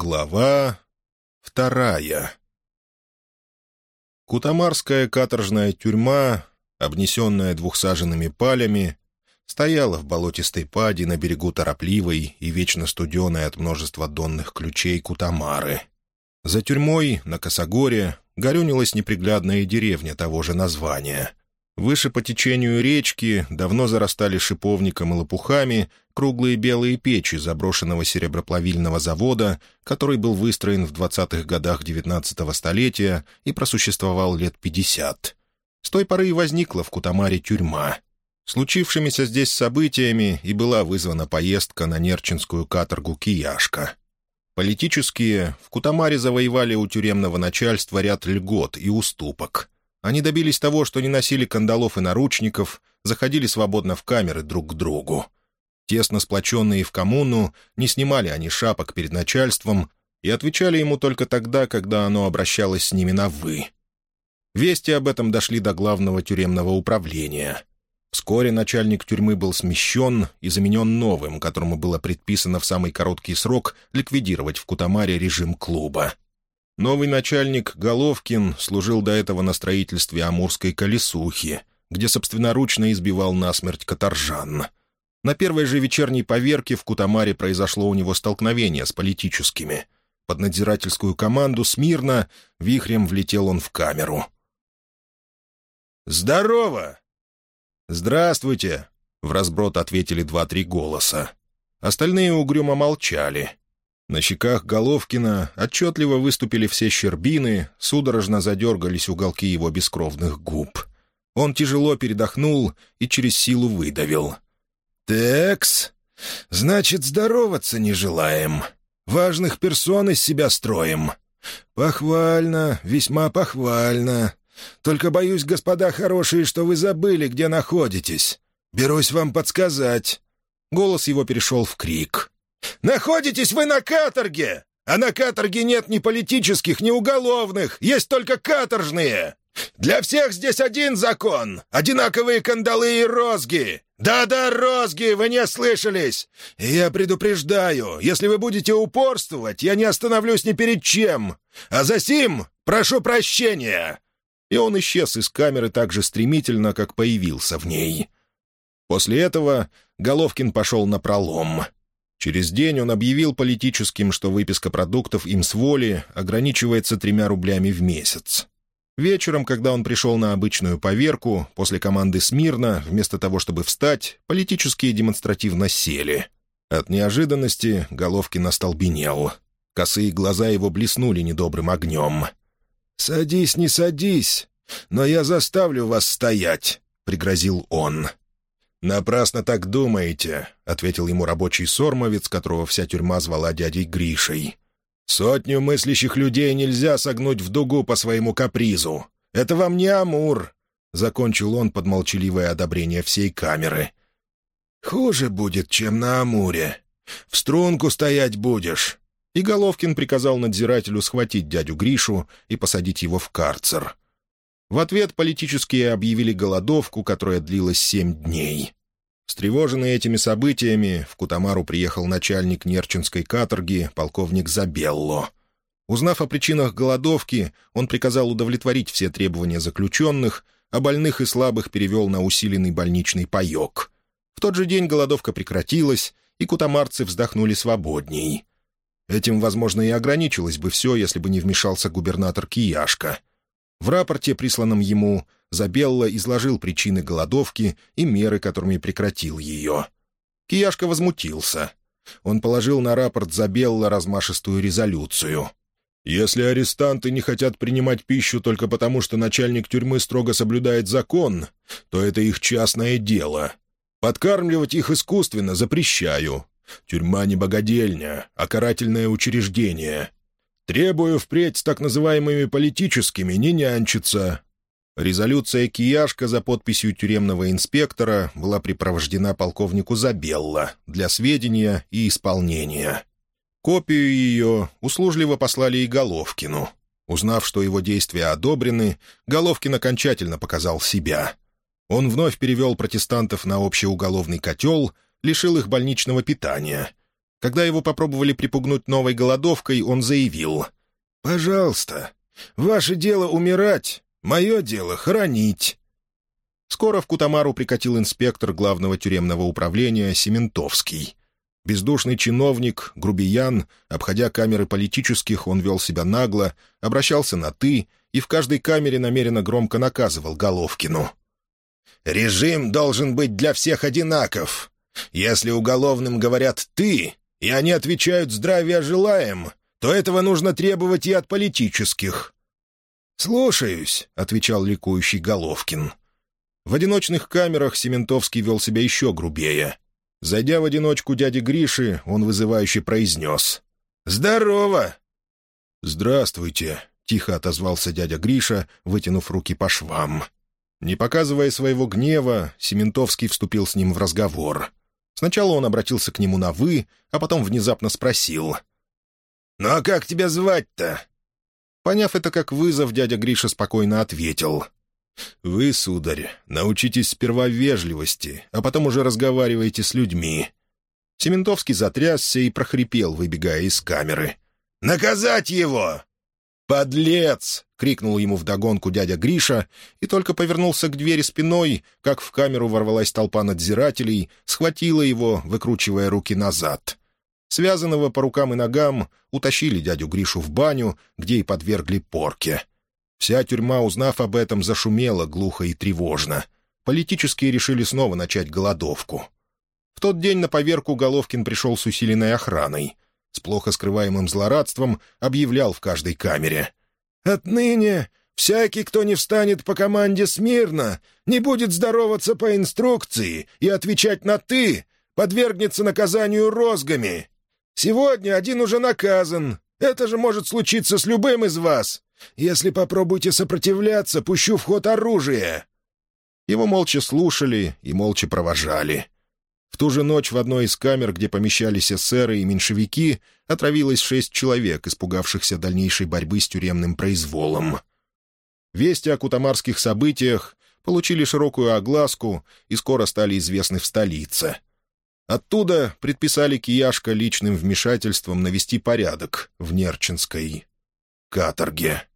Глава вторая Кутамарская каторжная тюрьма, обнесенная двухсаженными палями, стояла в болотистой паде на берегу торопливой и вечно студеной от множества донных ключей Кутамары. За тюрьмой, на Косогоре, горюнилась неприглядная деревня того же названия. Выше по течению речки давно зарастали шиповником и лопухами круглые белые печи заброшенного сереброплавильного завода, который был выстроен в 20-х годах XIX столетия и просуществовал лет 50. С той поры и возникла в Кутамаре тюрьма. Случившимися здесь событиями и была вызвана поездка на Нерчинскую каторгу «Кияшка». Политические в Кутамаре завоевали у тюремного начальства ряд льгот и уступок — они добились того, что не носили кандалов и наручников, заходили свободно в камеры друг к другу. Тесно сплоченные в коммуну, не снимали они шапок перед начальством и отвечали ему только тогда, когда оно обращалось с ними на «вы». Вести об этом дошли до главного тюремного управления. Вскоре начальник тюрьмы был смещен и заменен новым, которому было предписано в самый короткий срок ликвидировать в Кутамаре режим клуба. Новый начальник Головкин служил до этого на строительстве Амурской колесухи, где собственноручно избивал насмерть каторжан. На первой же вечерней поверке в Кутамаре произошло у него столкновение с политическими. Под надзирательскую команду смирно вихрем влетел он в камеру. «Здорово!» «Здравствуйте!» — в разброд ответили два-три голоса. Остальные угрюмо молчали. На щеках Головкина отчетливо выступили все щербины, судорожно задергались уголки его бескровных губ. Он тяжело передохнул и через силу выдавил. «Текс, значит, здороваться не желаем. Важных персон из себя строим. Похвально, весьма похвально. Только боюсь, господа хорошие, что вы забыли, где находитесь. Берусь вам подсказать». Голос его перешел в крик. Находитесь вы на каторге! А на каторге нет ни политических, ни уголовных, есть только каторжные. Для всех здесь один закон — одинаковые кандалы и розги. Да-да, розги, вы не слышались. Я предупреждаю, если вы будете упорствовать, я не остановлюсь ни перед чем. А за сим прошу прощения». И он исчез из камеры так же стремительно, как появился в ней. После этого Головкин пошел на пролом — Через день он объявил политическим, что выписка продуктов им с воли ограничивается тремя рублями в месяц. Вечером, когда он пришел на обычную поверку, после команды «Смирно», вместо того, чтобы встать, политические демонстративно сели. От неожиданности Головкин остолбенел. Косые глаза его блеснули недобрым огнем. «Садись, не садись, но я заставлю вас стоять», — пригрозил он. «Напрасно так думаете», — ответил ему рабочий сормовец, которого вся тюрьма звала дядей Гришей. «Сотню мыслящих людей нельзя согнуть в дугу по своему капризу. Это вам не Амур», — закончил он под молчаливое одобрение всей камеры. «Хуже будет, чем на Амуре. В струнку стоять будешь». И Головкин приказал надзирателю схватить дядю Гришу и посадить его в карцер. В ответ политические объявили голодовку, которая длилась семь дней. Встревоженный этими событиями, в Кутамару приехал начальник Нерчинской каторги, полковник Забелло. Узнав о причинах голодовки, он приказал удовлетворить все требования заключенных, а больных и слабых перевел на усиленный больничный паек. В тот же день голодовка прекратилась, и кутамарцы вздохнули свободней. Этим, возможно, и ограничилось бы все, если бы не вмешался губернатор Кияшка — в рапорте, присланном ему, Забелла изложил причины голодовки и меры, которыми прекратил ее. Кияшка возмутился. Он положил на рапорт Забелла размашистую резолюцию. «Если арестанты не хотят принимать пищу только потому, что начальник тюрьмы строго соблюдает закон, то это их частное дело. Подкармливать их искусственно запрещаю. Тюрьма не богадельня, а карательное учреждение. Требую впредь с так называемыми политическими не нянчиться». Резолюция Кияшка за подписью тюремного инспектора была припровождена полковнику Забелла для сведения и исполнения. Копию ее услужливо послали и Головкину. Узнав, что его действия одобрены, Головкин окончательно показал себя. Он вновь перевел протестантов на общеуголовный котел, лишил их больничного питания — Когда его попробовали припугнуть новой голодовкой, он заявил. «Пожалуйста, ваше дело умирать, мое дело хоронить». Скоро в Кутамару прикатил инспектор главного тюремного управления Сементовский. Бездушный чиновник, грубиян, обходя камеры политических, он вел себя нагло, обращался на «ты» и в каждой камере намеренно громко наказывал Головкину. «Режим должен быть для всех одинаков. Если уголовным говорят «ты», и они отвечают «здравия желаем», то этого нужно требовать и от политических». «Слушаюсь», — отвечал ликующий Головкин. В одиночных камерах Сементовский вел себя еще грубее. Зайдя в одиночку дяди Гриши, он вызывающе произнес. «Здорово!» «Здравствуйте», — тихо отозвался дядя Гриша, вытянув руки по швам. Не показывая своего гнева, Сементовский вступил с ним в разговор. Сначала он обратился к нему на «вы», а потом внезапно спросил. «Ну а как тебя звать-то?» Поняв это как вызов, дядя Гриша спокойно ответил. «Вы, сударь, научитесь сперва вежливости, а потом уже разговаривайте с людьми». Сементовский затрясся и прохрипел, выбегая из камеры. «Наказать его!» «Подлец!» — крикнул ему вдогонку дядя Гриша и только повернулся к двери спиной, как в камеру ворвалась толпа надзирателей, схватила его, выкручивая руки назад. Связанного по рукам и ногам утащили дядю Гришу в баню, где и подвергли порке. Вся тюрьма, узнав об этом, зашумела глухо и тревожно. Политические решили снова начать голодовку. В тот день на поверку Головкин пришел с усиленной охраной — с плохо скрываемым злорадством объявлял в каждой камере. «Отныне всякий, кто не встанет по команде смирно, не будет здороваться по инструкции и отвечать на «ты», подвергнется наказанию розгами. Сегодня один уже наказан. Это же может случиться с любым из вас. Если попробуете сопротивляться, пущу в ход оружие». Его молча слушали и молча провожали. В ту же ночь в одной из камер, где помещались эсеры и меньшевики, отравилось шесть человек, испугавшихся дальнейшей борьбы с тюремным произволом. Вести о кутамарских событиях получили широкую огласку и скоро стали известны в столице. Оттуда предписали Кияшка личным вмешательством навести порядок в Нерчинской каторге.